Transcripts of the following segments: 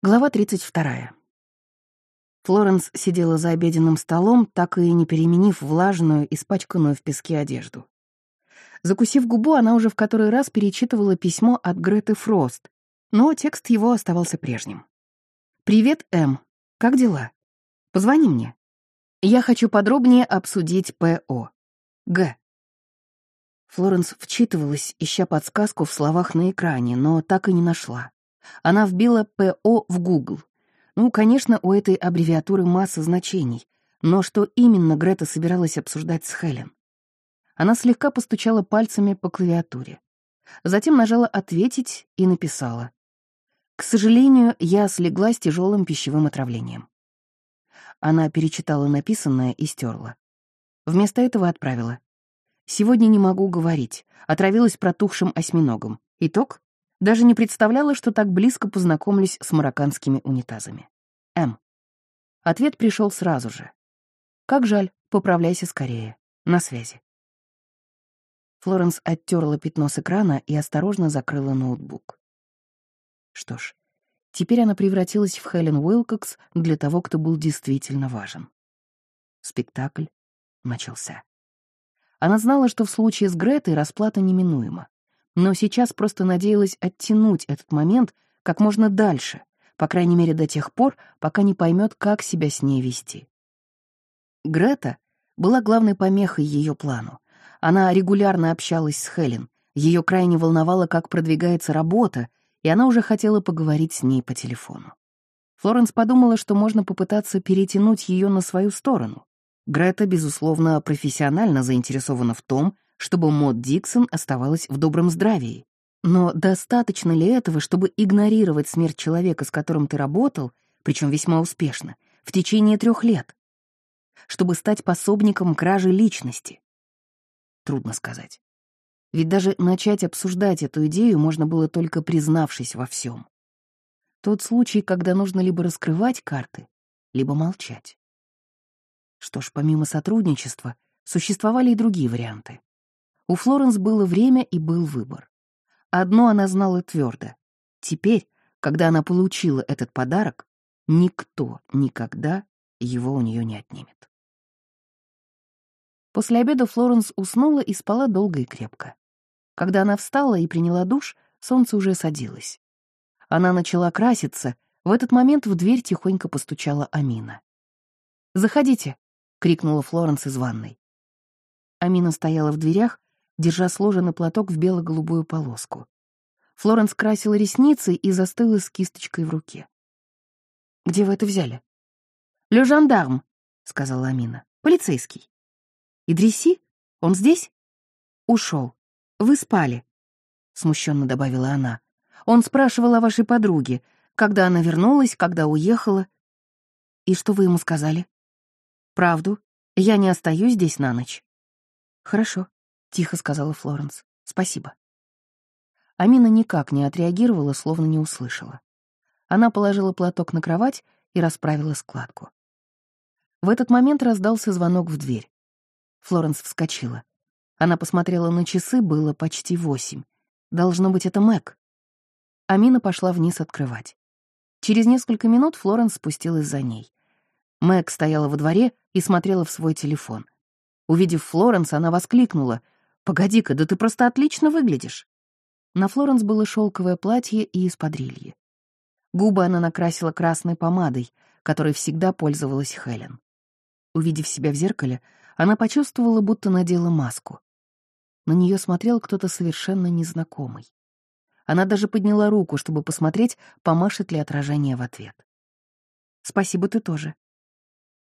Глава 32. Флоренс сидела за обеденным столом, так и не переменив влажную, испачканную в песке одежду. Закусив губу, она уже в который раз перечитывала письмо от Греты Фрост, но текст его оставался прежним. «Привет, М. Как дела? Позвони мне. Я хочу подробнее обсудить ПО. Г». Флоренс вчитывалась, ища подсказку в словах на экране, но так и не нашла. Она вбила ПО в Google. Ну, конечно, у этой аббревиатуры масса значений, но что именно Грета собиралась обсуждать с Хелен? Она слегка постучала пальцами по клавиатуре. Затем нажала «Ответить» и написала. «К сожалению, я слегла с тяжелым пищевым отравлением». Она перечитала написанное и стерла. Вместо этого отправила. «Сегодня не могу говорить. Отравилась протухшим осьминогом. Итог даже не представляла, что так близко познакомлюсь с марокканскими унитазами. М. Ответ пришел сразу же. «Как жаль, поправляйся скорее. На связи». Флоренс оттерла пятно с экрана и осторожно закрыла ноутбук. Что ж, теперь она превратилась в Хелен Уилкокс для того, кто был действительно важен. Спектакль начался. Она знала, что в случае с Гретой расплата неминуема но сейчас просто надеялась оттянуть этот момент как можно дальше, по крайней мере до тех пор, пока не поймет, как себя с ней вести. Грета была главной помехой ее плану. Она регулярно общалась с Хелен, ее крайне волновало, как продвигается работа, и она уже хотела поговорить с ней по телефону. Флоренс подумала, что можно попытаться перетянуть ее на свою сторону. Грета, безусловно, профессионально заинтересована в том, чтобы Мод Диксон оставалась в добром здравии. Но достаточно ли этого, чтобы игнорировать смерть человека, с которым ты работал, причем весьма успешно, в течение трех лет? Чтобы стать пособником кражи личности? Трудно сказать. Ведь даже начать обсуждать эту идею можно было только признавшись во всем. Тот случай, когда нужно либо раскрывать карты, либо молчать. Что ж, помимо сотрудничества, существовали и другие варианты. У Флоренс было время и был выбор. Одно она знала твердо. Теперь, когда она получила этот подарок, никто никогда его у нее не отнимет. После обеда Флоренс уснула и спала долго и крепко. Когда она встала и приняла душ, солнце уже садилось. Она начала краситься, в этот момент в дверь тихонько постучала Амина. «Заходите!» — крикнула Флоренс из ванной. Амина стояла в дверях, держа сложенный платок в бело-голубую полоску. Флоренс красила ресницы и застыла с кисточкой в руке. «Где вы это взяли?» «Ле жандарм», — сказала Амина. «Полицейский». «Идриси? Он здесь?» «Ушел. Вы спали», — смущенно добавила она. «Он спрашивал о вашей подруге, когда она вернулась, когда уехала». «И что вы ему сказали?» «Правду. Я не остаюсь здесь на ночь». «Хорошо», — тихо сказала Флоренс. «Спасибо». Амина никак не отреагировала, словно не услышала. Она положила платок на кровать и расправила складку. В этот момент раздался звонок в дверь. Флоренс вскочила. Она посмотрела на часы, было почти восемь. Должно быть, это Мэг. Амина пошла вниз открывать. Через несколько минут Флоренс спустилась за ней. Мэг стояла во дворе и смотрела в свой телефон. Увидев Флоренс, она воскликнула — «Погоди-ка, да ты просто отлично выглядишь!» На Флоренс было шелковое платье и исподрилье. Губы она накрасила красной помадой, которой всегда пользовалась Хелен. Увидев себя в зеркале, она почувствовала, будто надела маску. На нее смотрел кто-то совершенно незнакомый. Она даже подняла руку, чтобы посмотреть, помашет ли отражение в ответ. «Спасибо, ты тоже».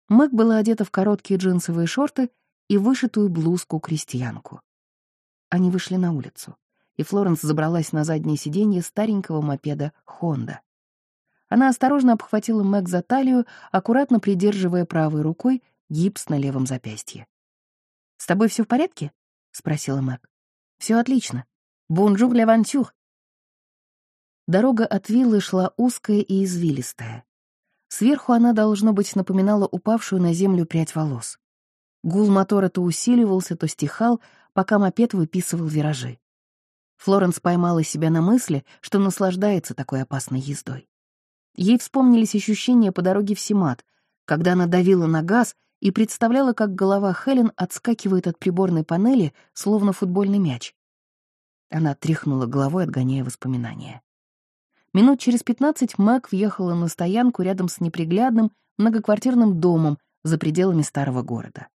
Мэг была одета в короткие джинсовые шорты и вышитую блузку-крестьянку. Они вышли на улицу, и Флоренс забралась на заднее сиденье старенького мопеда «Хонда». Она осторожно обхватила Мэг за талию, аккуратно придерживая правой рукой гипс на левом запястье. «С тобой все в порядке?» — спросила Мэг. Все отлично. Bonjour l'aventure!» Дорога от виллы шла узкая и извилистая. Сверху она, должно быть, напоминала упавшую на землю прядь волос. Гул мотора то усиливался, то стихал, пока мопед выписывал виражи. Флоренс поймала себя на мысли, что наслаждается такой опасной ездой. Ей вспомнились ощущения по дороге в Симат, когда она давила на газ и представляла, как голова Хелен отскакивает от приборной панели, словно футбольный мяч. Она тряхнула головой, отгоняя воспоминания. Минут через пятнадцать Мэг въехала на стоянку рядом с неприглядным многоквартирным домом за пределами старого города.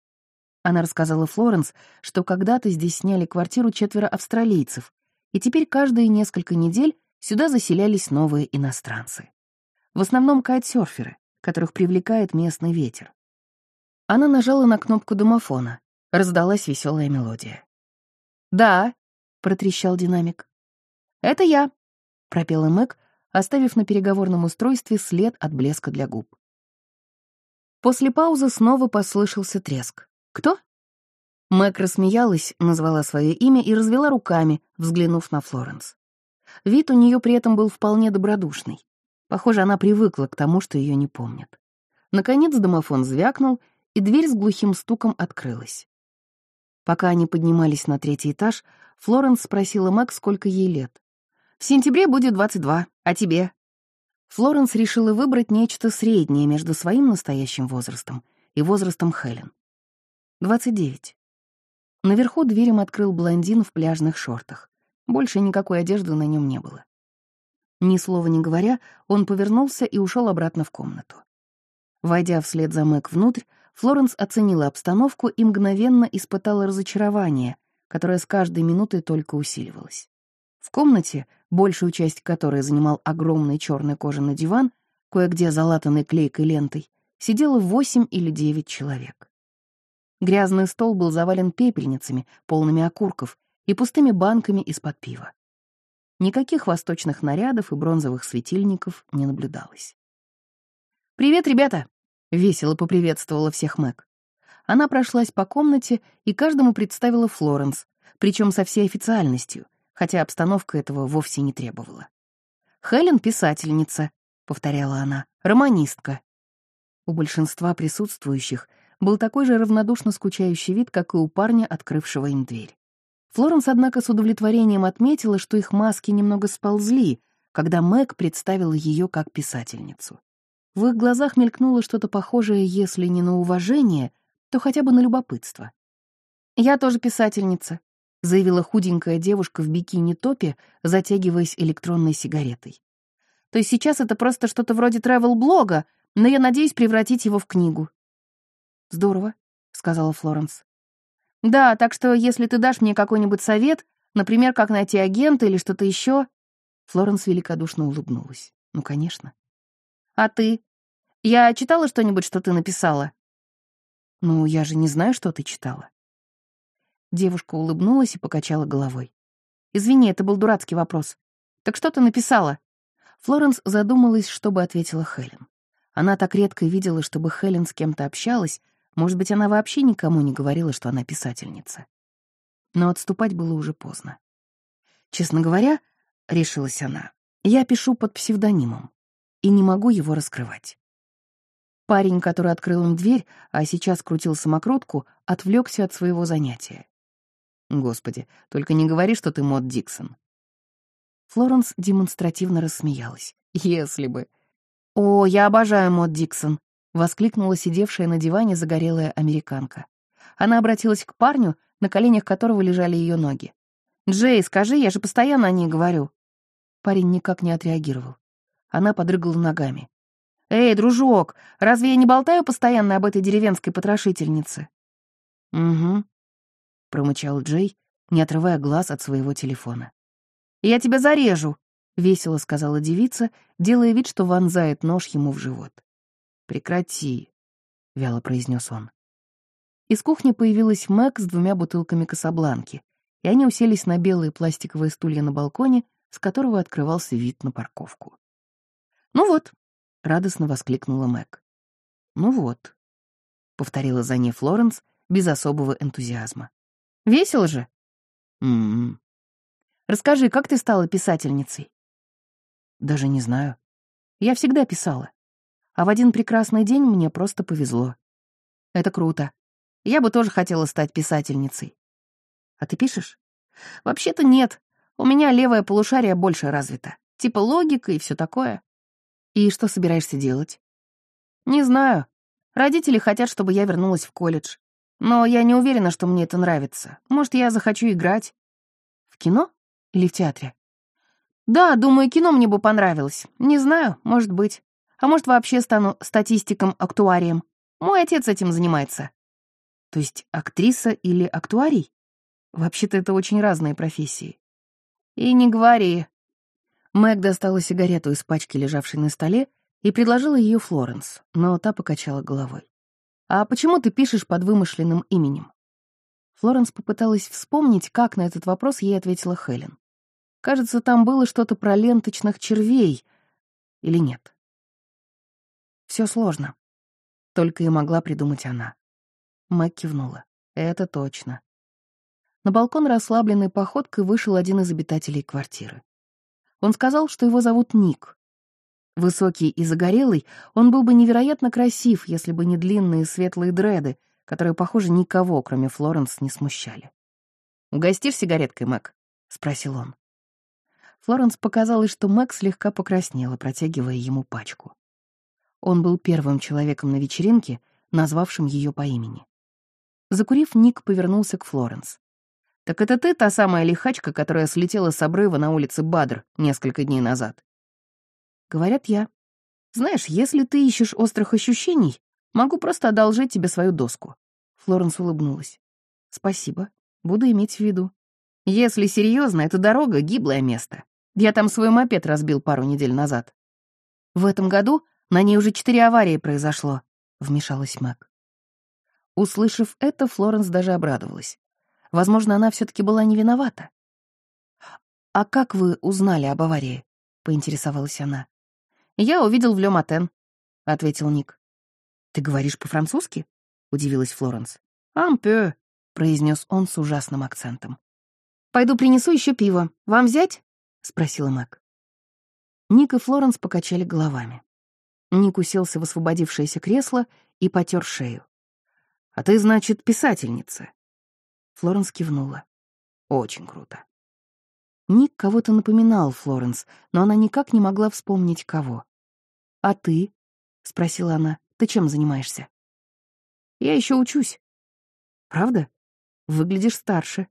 Она рассказала Флоренс, что когда-то здесь сняли квартиру четверо австралийцев, и теперь каждые несколько недель сюда заселялись новые иностранцы. В основном кайтсерферы, которых привлекает местный ветер. Она нажала на кнопку домофона. Раздалась веселая мелодия. «Да», — протрещал динамик. «Это я», — пропела Мэг, оставив на переговорном устройстве след от блеска для губ. После паузы снова послышался треск. «Кто?» Мэг рассмеялась, назвала свое имя и развела руками, взглянув на Флоренс. Вид у нее при этом был вполне добродушный. Похоже, она привыкла к тому, что ее не помнят. Наконец домофон звякнул, и дверь с глухим стуком открылась. Пока они поднимались на третий этаж, Флоренс спросила Мэг, сколько ей лет. «В сентябре будет 22, а тебе?» Флоренс решила выбрать нечто среднее между своим настоящим возрастом и возрастом Хелен. 29. Наверху дверь им открыл блондин в пляжных шортах. Больше никакой одежды на нем не было. Ни слова не говоря, он повернулся и ушел обратно в комнату. Войдя вслед за Мэг внутрь, Флоренс оценила обстановку и мгновенно испытала разочарование, которое с каждой минутой только усиливалось. В комнате, большую часть которой занимал огромный черный кожаный диван, кое-где залатанный клейкой лентой, сидело восемь или девять человек. Грязный стол был завален пепельницами, полными окурков, и пустыми банками из-под пива. Никаких восточных нарядов и бронзовых светильников не наблюдалось. «Привет, ребята!» — весело поприветствовала всех Мэг. Она прошлась по комнате и каждому представила Флоренс, причем со всей официальностью, хотя обстановка этого вовсе не требовала. «Хелен — писательница», — повторяла она, — «романистка». У большинства присутствующих был такой же равнодушно скучающий вид, как и у парня, открывшего им дверь. Флоренс, однако, с удовлетворением отметила, что их маски немного сползли, когда Мэг представила ее как писательницу. В их глазах мелькнуло что-то похожее, если не на уважение, то хотя бы на любопытство. «Я тоже писательница», — заявила худенькая девушка в бикини-топе, затягиваясь электронной сигаретой. «То есть сейчас это просто что-то вроде travel-блога, но я надеюсь превратить его в книгу». «Здорово», — сказала Флоренс. Да, так что если ты дашь мне какой-нибудь совет, например, как найти агента или что-то еще... Флоренс великодушно улыбнулась. Ну, конечно. А ты? Я читала что-нибудь, что ты написала? Ну, я же не знаю, что ты читала. Девушка улыбнулась и покачала головой. Извини, это был дурацкий вопрос. Так что ты написала? Флоренс задумалась, чтобы ответила Хелен. Она так редко видела, чтобы Хелен с кем-то общалась, может быть, она вообще никому не говорила, что она писательница. Но отступать было уже поздно. Честно говоря, решилась она, я пишу под псевдонимом и не могу его раскрывать. Парень, который открыл им дверь, а сейчас крутил самокрутку, отвлекся от своего занятия. «Господи, только не говори, что ты Мод Диксон». Флоренс демонстративно рассмеялась. «Если бы». «О, я обожаю Мод Диксон», — воскликнула сидевшая на диване загорелая американка. Она обратилась к парню, на коленях которого лежали ее ноги. «Джей, скажи, я же постоянно о ней говорю». Парень никак не отреагировал. Она подрыгала ногами. «Эй, дружок, разве я не болтаю постоянно об этой деревенской потрошительнице?» «Угу», — промычал Джей, не отрывая глаз от своего телефона. «Я тебя зарежу», — весело сказала девица, делая вид, что вонзает нож ему в живот. «Прекрати», — вяло произнес он. Из кухни появилась Мэг с двумя бутылками касабланки, и они уселись на белые пластиковые стулья на балконе, с которого открывался вид на парковку. «Ну вот», — радостно воскликнула Мэг. «Ну вот», — повторила за ней Флоренс без особого энтузиазма. «Весело же?» «М-м-м». «Расскажи, как ты стала писательницей?» «Даже не знаю. Я всегда писала. А в один прекрасный день мне просто повезло. Это круто. Я бы тоже хотела стать писательницей. А ты пишешь? Вообще-то нет. У меня левое полушарие больше развито. Типа логика и все такое. И что собираешься делать? Не знаю. Родители хотят, чтобы я вернулась в колледж. Но я не уверена, что мне это нравится. Может, я захочу играть. В кино или в театре? Да, думаю, кино мне бы понравилось. Не знаю, может быть. А может, вообще стану статистиком-актуарием. Мой отец этим занимается. То есть актриса или актуарий? Вообще-то это очень разные профессии. И не говори. Мэг достала сигарету из пачки, лежавшей на столе, и предложила ее Флоренс, но та покачала головой. «А почему ты пишешь под вымышленным именем?» Флоренс попыталась вспомнить, как на этот вопрос ей ответила Хелен. Кажется, там было что-то про ленточных червей. Или нет? Все сложно. Только и могла придумать она. Мэг кивнула. Это точно. На балкон расслабленной походкой вышел один из обитателей квартиры. Он сказал, что его зовут Ник. Высокий и загорелый, он был бы невероятно красив, если бы не длинные светлые дреды, которые, похоже, никого, кроме Флоренс, не смущали. «Угостишь сигареткой, Мэг?» — спросил он. Флоренс показалось, что Мэг слегка покраснела, протягивая ему пачку. Он был первым человеком на вечеринке, назвавшим ее по имени. Закурив, Ник повернулся к Флоренс. «Так это ты та самая лихачка, которая слетела с обрыва на улице Бадр несколько дней назад?» «Говорят, я. Знаешь, если ты ищешь острых ощущений, могу просто одолжить тебе свою доску». Флоренс улыбнулась. «Спасибо. Буду иметь в виду. Если серьезно, эта дорога — гиблое место. Я там свой мопед разбил пару недель назад. В этом году на ней уже четыре аварии произошло», — вмешалась Мэг. Услышав это, Флоренс даже обрадовалась. Возможно, она все таки была не виновата. «А как вы узнали об аварии?» — поинтересовалась она. «Я увидел в Ле Матен», — ответил Ник. «Ты говоришь по-французски?» — удивилась Флоренс. «Ампе», — произнес он с ужасным акцентом. «Пойду принесу еще пиво. Вам взять?» — спросила Мэг. Ник и Флоренс покачали головами. Ник уселся в освободившееся кресло и потер шею. «А ты, значит, писательница?» Флоренс кивнула. «Очень круто». Ник кого-то напоминал Флоренс, но она никак не могла вспомнить, кого. «А ты?» — спросила она. «Ты чем занимаешься?» «Я еще учусь». «Правда? Выглядишь старше».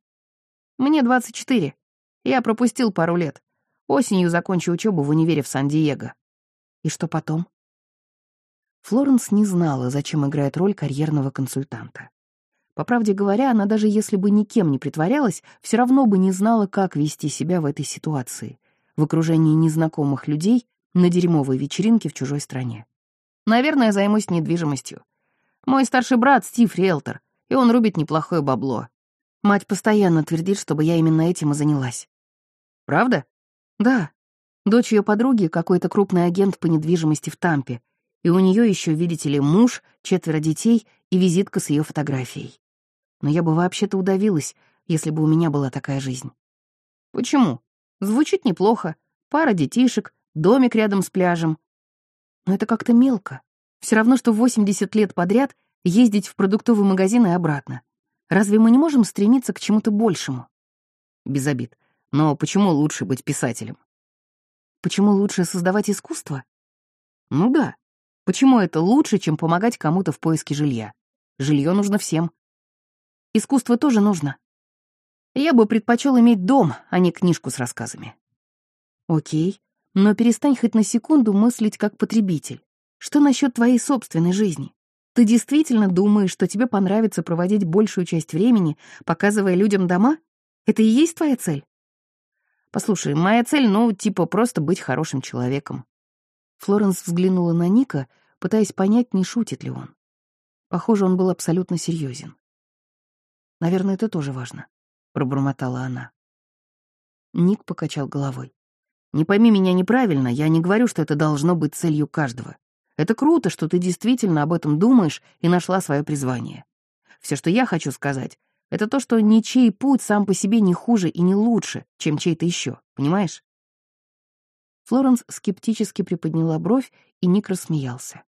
«Мне 24. Я пропустил пару лет. Осенью закончу учебу в универе в Сан-Диего». «И что потом?» Флоренс не знала, зачем играет роль карьерного консультанта. По правде говоря, она даже если бы никем не притворялась, все равно бы не знала, как вести себя в этой ситуации, в окружении незнакомых людей на дерьмовой вечеринке в чужой стране. Наверное, займусь недвижимостью. Мой старший брат Стив риэлтор, и он рубит неплохое бабло. Мать постоянно твердит, чтобы я именно этим и занялась. Правда? Да. Дочь ее подруги — какой-то крупный агент по недвижимости в Тампе, и у нее еще, видите ли, муж, четверо детей и визитка с ее фотографией. Но я бы вообще-то удавилась, если бы у меня была такая жизнь. Почему? Звучит неплохо. Пара детишек, домик рядом с пляжем. Но это как-то мелко. Все равно, что 80 лет подряд ездить в продуктовый магазин и обратно. Разве мы не можем стремиться к чему-то большему? Без обид. Но почему лучше быть писателем? Почему лучше создавать искусство? Ну да. Почему это лучше, чем помогать кому-то в поиске жилья? Жилье нужно всем. Искусство тоже нужно. Я бы предпочел иметь дом, а не книжку с рассказами. Окей, но перестань хоть на секунду мыслить как потребитель. Что насчет твоей собственной жизни? Ты действительно думаешь, что тебе понравится проводить большую часть времени, показывая людям дома? Это и есть твоя цель? Послушай, моя цель, ну, типа, просто быть хорошим человеком. Флоренс взглянула на Ника, пытаясь понять, не шутит ли он. Похоже, он был абсолютно серьезен. «Наверное, это тоже важно», — пробормотала она. Ник покачал головой. «Не пойми меня неправильно, я не говорю, что это должно быть целью каждого. Это круто, что ты действительно об этом думаешь и нашла свое призвание. Все, что я хочу сказать, это то, что ничей путь сам по себе не хуже и не лучше, чем чей-то еще, понимаешь? Флоренс скептически приподняла бровь, и Ник рассмеялся.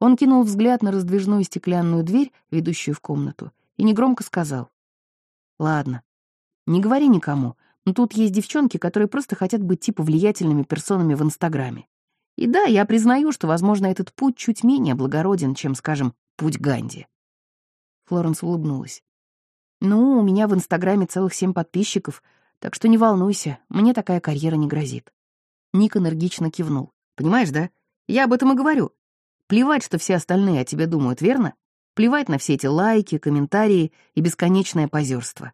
Он кинул взгляд на раздвижную стеклянную дверь, ведущую в комнату, и негромко сказал. «Ладно, не говори никому, но тут есть девчонки, которые просто хотят быть типа влиятельными персонами в Инстаграме. И да, я признаю, что, возможно, этот путь чуть менее благороден, чем, скажем, путь Ганди. Флоренс улыбнулась. «Ну, у меня в Инстаграме целых семь подписчиков, так что не волнуйся, мне такая карьера не грозит». Ник энергично кивнул. «Понимаешь, да? Я об этом и говорю. Плевать, что все остальные о тебе думают, верно? Плевать на все эти лайки, комментарии и бесконечное позерство.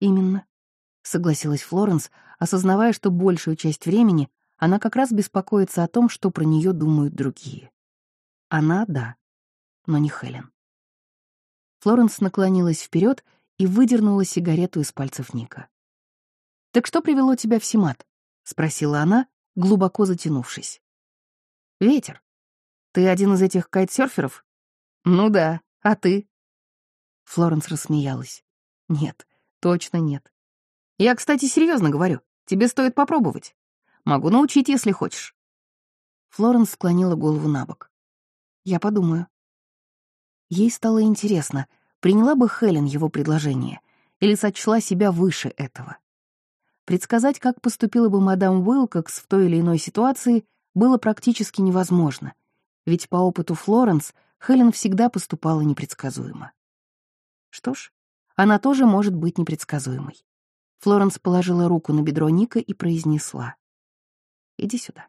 «Именно», — согласилась Флоренс, осознавая, что большую часть времени она как раз беспокоится о том, что про нее думают другие. Она — да, но не Хелен. Флоренс наклонилась вперед и выдернула сигарету из пальцев Ника. «Так что привело тебя в Симат?» — спросила она, глубоко затянувшись. «Ветер. Ты один из этих кайтсерферов?» «Ну да. А ты?» Флоренс рассмеялась. «Нет, точно нет. Я, кстати, серьезно говорю. Тебе стоит попробовать. Могу научить, если хочешь». Флоренс склонила голову на бок. «Я подумаю». Ей стало интересно, приняла бы Хелен его предложение или сочла себя выше этого. Предсказать, как поступила бы мадам Уилкокс в той или иной ситуации, было практически невозможно, ведь по опыту Флоренс Хелен всегда поступала непредсказуемо. Что ж, она тоже может быть непредсказуемой. Флоренс положила руку на бедро Ника и произнесла. «Иди сюда».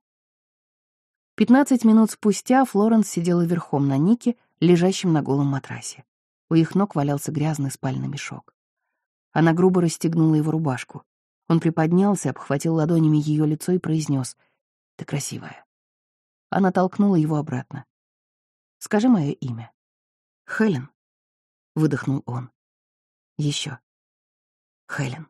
Пятнадцать минут спустя Флоренс сидела верхом на Нике, лежащем на голом матрасе. У их ног валялся грязный спальный мешок. Она грубо расстегнула его рубашку. Он приподнялся, обхватил ладонями ее лицо и произнес: «Ты красивая». Она толкнула его обратно. «Скажи мое имя». «Хелен», — выдохнул он. Еще. «Хелен».